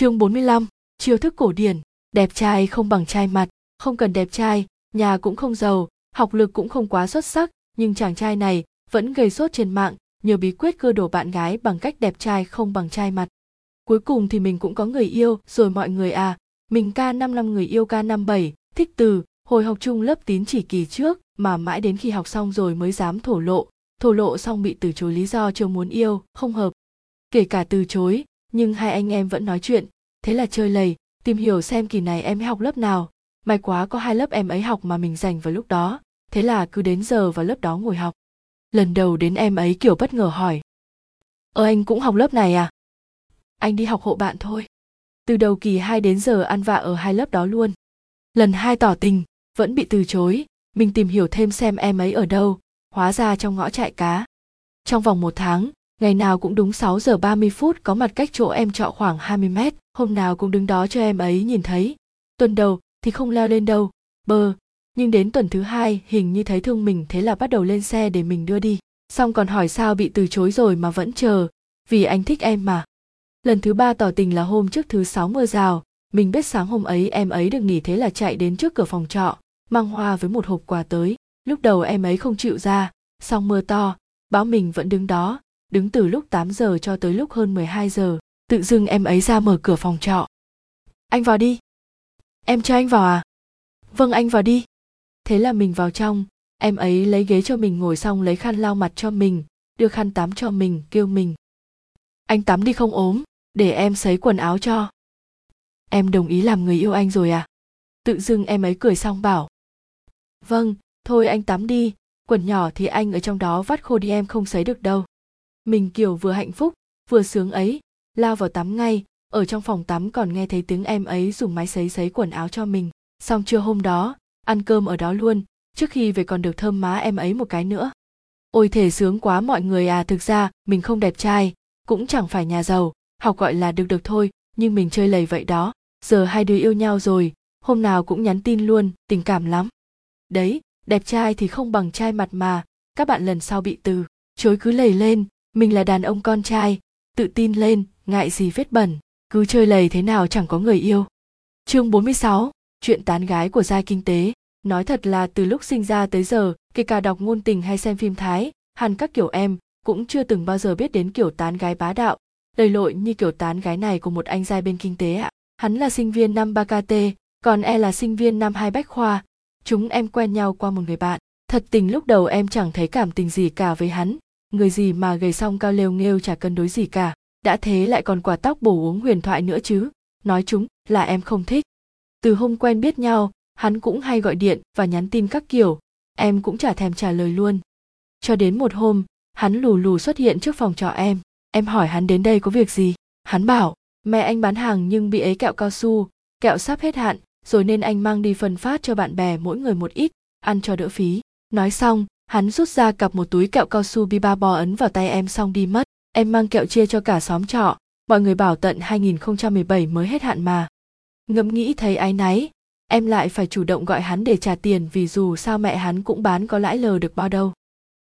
Chương 45, chiêu thức cổ điển, đẹp trai không bằng trai mặt, không cần đẹp trai, nhà cũng không giàu, học lực cũng không quá xuất sắc, nhưng chàng trai này vẫn gây sốt trên mạng, nhờ bí quyết cưa đổ bạn gái bằng cách đẹp trai không bằng trai mặt. Cuối cùng thì mình cũng có người yêu, rồi mọi người à, mình ca 5 năm người yêu ca năm bảy, thích từ, hồi học chung lớp tín chỉ kỳ trước, mà mãi đến khi học xong rồi mới dám thổ lộ, thổ lộ xong bị từ chối lý do chưa muốn yêu, không hợp. Kể cả từ chối, nhưng hai anh em vẫn nói chuyện, thế là chơi lầy, tìm hiểu xem kỳ này em học lớp nào. May quá có hai lớp em ấy học mà mình dành vào lúc đó, thế là cứ đến giờ vào lớp đó ngồi học. Lần đầu đến em ấy kiểu bất ngờ hỏi. Ờ anh cũng học lớp này à? Anh đi học hộ bạn thôi. Từ đầu kỳ 2 đến giờ ăn vạ ở hai lớp đó luôn. Lần hai tỏ tình, vẫn bị từ chối, mình tìm hiểu thêm xem em ấy ở đâu, hóa ra trong ngõ trại cá. Trong vòng một tháng, ngày nào cũng đúng 6 giờ 30 phút có mặt cách chỗ em trọ khoảng 20 mét, hôm nào cũng đứng đó cho em ấy nhìn thấy. Tuần đầu thì không leo lên đâu, bơ, nhưng đến tuần thứ hai hình như thấy thương mình thế là bắt đầu lên xe để mình đưa đi. Xong còn hỏi sao bị từ chối rồi mà vẫn chờ, vì anh thích em mà. Lần thứ ba tỏ tình là hôm trước thứ sáu mưa rào, mình biết sáng hôm ấy em ấy được nghỉ thế là chạy đến trước cửa phòng trọ, mang hoa với một hộp quà tới. Lúc đầu em ấy không chịu ra, xong mưa to, báo mình vẫn đứng đó, đứng từ lúc 8 giờ cho tới lúc hơn 12 giờ, tự dưng em ấy ra mở cửa phòng trọ. Anh vào đi. Em cho anh vào à? Vâng anh vào đi. Thế là mình vào trong, em ấy lấy ghế cho mình ngồi xong lấy khăn lau mặt cho mình, đưa khăn tắm cho mình, kêu mình. Anh tắm đi không ốm, để em sấy quần áo cho. Em đồng ý làm người yêu anh rồi à? Tự dưng em ấy cười xong bảo. Vâng, thôi anh tắm đi, quần nhỏ thì anh ở trong đó vắt khô đi em không sấy được đâu mình kiểu vừa hạnh phúc, vừa sướng ấy. Lao vào tắm ngay, ở trong phòng tắm còn nghe thấy tiếng em ấy dùng máy sấy sấy quần áo cho mình. Xong trưa hôm đó, ăn cơm ở đó luôn, trước khi về còn được thơm má em ấy một cái nữa. Ôi thể sướng quá mọi người à thực ra, mình không đẹp trai, cũng chẳng phải nhà giàu, học gọi là được được thôi, nhưng mình chơi lầy vậy đó. Giờ hai đứa yêu nhau rồi, hôm nào cũng nhắn tin luôn, tình cảm lắm. Đấy, đẹp trai thì không bằng trai mặt mà, các bạn lần sau bị từ. Chối cứ lầy lên mình là đàn ông con trai tự tin lên ngại gì vết bẩn cứ chơi lầy thế nào chẳng có người yêu. Chương 46, chuyện tán gái của giai kinh tế. Nói thật là từ lúc sinh ra tới giờ kể cả đọc ngôn tình hay xem phim thái hẳn các kiểu em cũng chưa từng bao giờ biết đến kiểu tán gái bá đạo. Đầy lội như kiểu tán gái này của một anh giai bên kinh tế ạ. Hắn là sinh viên năm 3 kt còn e là sinh viên năm hai bách khoa. Chúng em quen nhau qua một người bạn. Thật tình lúc đầu em chẳng thấy cảm tình gì cả với hắn người gì mà gầy xong cao lêu nghêu chả cân đối gì cả, đã thế lại còn quả tóc bổ uống huyền thoại nữa chứ? Nói chúng là em không thích. Từ hôm quen biết nhau, hắn cũng hay gọi điện và nhắn tin các kiểu, em cũng chả thèm trả lời luôn. Cho đến một hôm, hắn lù lù xuất hiện trước phòng trọ em. Em hỏi hắn đến đây có việc gì? Hắn bảo, mẹ anh bán hàng nhưng bị ấy kẹo cao su, kẹo sắp hết hạn, rồi nên anh mang đi phân phát cho bạn bè mỗi người một ít, ăn cho đỡ phí. Nói xong hắn rút ra cặp một túi kẹo cao su bi ba bò ấn vào tay em xong đi mất. Em mang kẹo chia cho cả xóm trọ. Mọi người bảo tận 2017 mới hết hạn mà. Ngẫm nghĩ thấy ái náy, em lại phải chủ động gọi hắn để trả tiền vì dù sao mẹ hắn cũng bán có lãi lờ được bao đâu.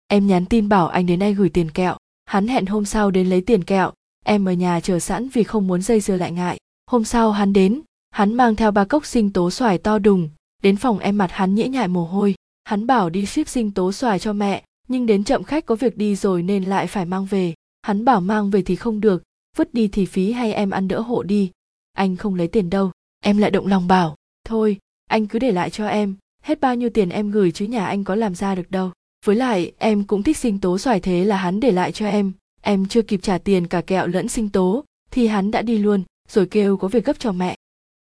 Em nhắn tin bảo anh đến đây gửi tiền kẹo. Hắn hẹn hôm sau đến lấy tiền kẹo. Em ở nhà chờ sẵn vì không muốn dây dưa lại ngại. Hôm sau hắn đến, hắn mang theo ba cốc sinh tố xoài to đùng. Đến phòng em mặt hắn nhễ nhại mồ hôi hắn bảo đi ship sinh tố xoài cho mẹ, nhưng đến chậm khách có việc đi rồi nên lại phải mang về. Hắn bảo mang về thì không được, vứt đi thì phí hay em ăn đỡ hộ đi. Anh không lấy tiền đâu, em lại động lòng bảo, thôi, anh cứ để lại cho em, hết bao nhiêu tiền em gửi chứ nhà anh có làm ra được đâu. Với lại, em cũng thích sinh tố xoài thế là hắn để lại cho em. Em chưa kịp trả tiền cả kẹo lẫn sinh tố, thì hắn đã đi luôn, rồi kêu có việc gấp cho mẹ.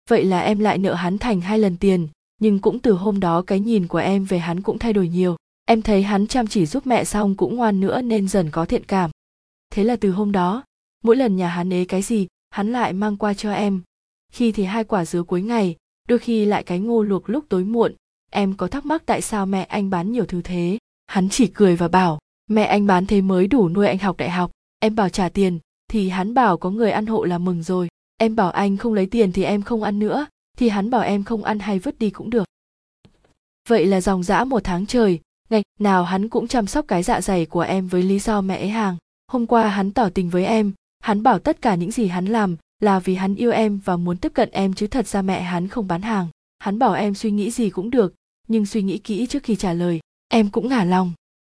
Vậy là em lại nợ hắn thành hai lần tiền nhưng cũng từ hôm đó cái nhìn của em về hắn cũng thay đổi nhiều. Em thấy hắn chăm chỉ giúp mẹ xong cũng ngoan nữa nên dần có thiện cảm. Thế là từ hôm đó, mỗi lần nhà hắn ế cái gì, hắn lại mang qua cho em. Khi thì hai quả dứa cuối ngày, đôi khi lại cái ngô luộc lúc tối muộn. Em có thắc mắc tại sao mẹ anh bán nhiều thứ thế? Hắn chỉ cười và bảo, mẹ anh bán thế mới đủ nuôi anh học đại học. Em bảo trả tiền, thì hắn bảo có người ăn hộ là mừng rồi. Em bảo anh không lấy tiền thì em không ăn nữa thì hắn bảo em không ăn hay vứt đi cũng được. Vậy là dòng dã một tháng trời, ngày nào hắn cũng chăm sóc cái dạ dày của em với lý do mẹ ấy hàng. Hôm qua hắn tỏ tình với em, hắn bảo tất cả những gì hắn làm là vì hắn yêu em và muốn tiếp cận em chứ thật ra mẹ hắn không bán hàng. Hắn bảo em suy nghĩ gì cũng được, nhưng suy nghĩ kỹ trước khi trả lời, em cũng ngả lòng.